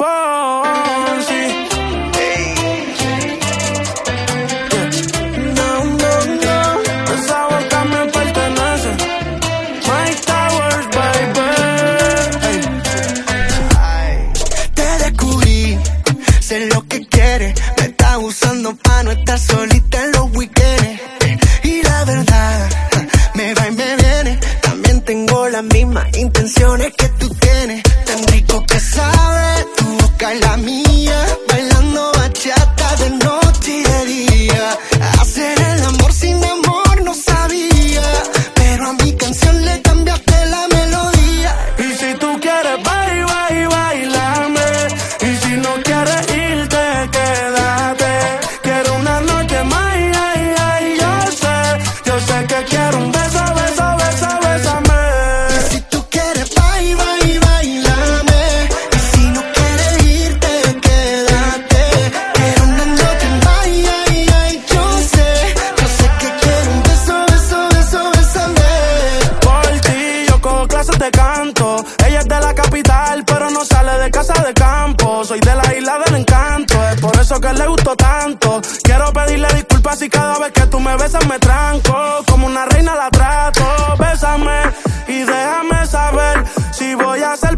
Fonsi. No, no, no, esa boca me pertenece. Mike Towers, baby. Te descubrí, sé lo que quieres. Me está usando pa' no estar solita en los weekends. Y la verdad, me va y me viene. También tengo las mismas intenciones que tú tienes. Tan rico y la mía. Bailando bachata de noche y de día. te canto. Ella es de la capital, pero no sale de casa de campo. Soy de la isla del encanto, es por eso que le gustó tanto. Quiero pedirle disculpas si cada vez que tú me besas me tranco. Como una reina la trato. Bésame y déjame saber si voy a ser